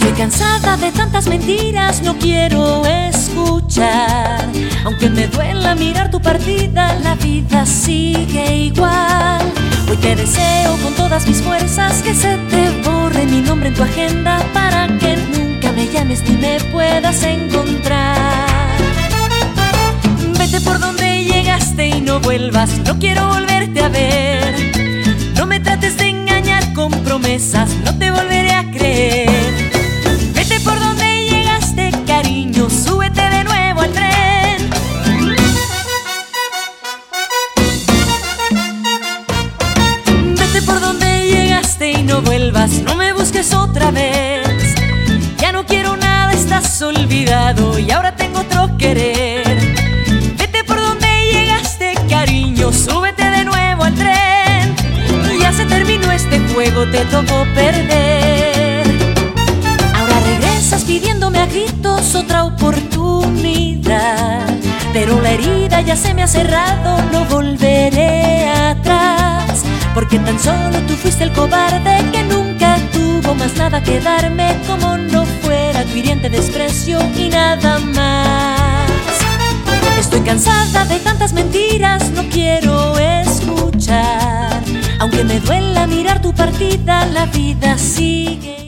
Estoy cansada de tantas mentiras, no quiero escuchar. Aunque me duela mirar tu partida, la vida sigue igual. Hoy te deseo con todas mis fuerzas que se te borre mi nombre en tu agenda para que nunca me llames ni me puedas encontrar. Vete por donde llegaste y no vuelvas, no quiero volverte a ver. No me trates de engañar con promesas, no te volveré y no vuelvas, no me busques otra vez. Ya no quiero nada, estás olvidado y ahora tengo otro querer. Vete por donde llegaste, cariño, súbete de nuevo al tren. Ya se terminó este juego, te tocó perder. Ahora regresas pidiéndome a gritos otra oportunidad. Pero la herida ya se me ha cerrado, no volveré. Porque tan solo tú fuiste el cobarde que nunca tuvo más nada que darme, como no fuera tu hiriente desprecio y nada más. Estoy cansada de tantas mentiras, no quiero escuchar. Aunque me duela mirar tu partida, la vida sigue.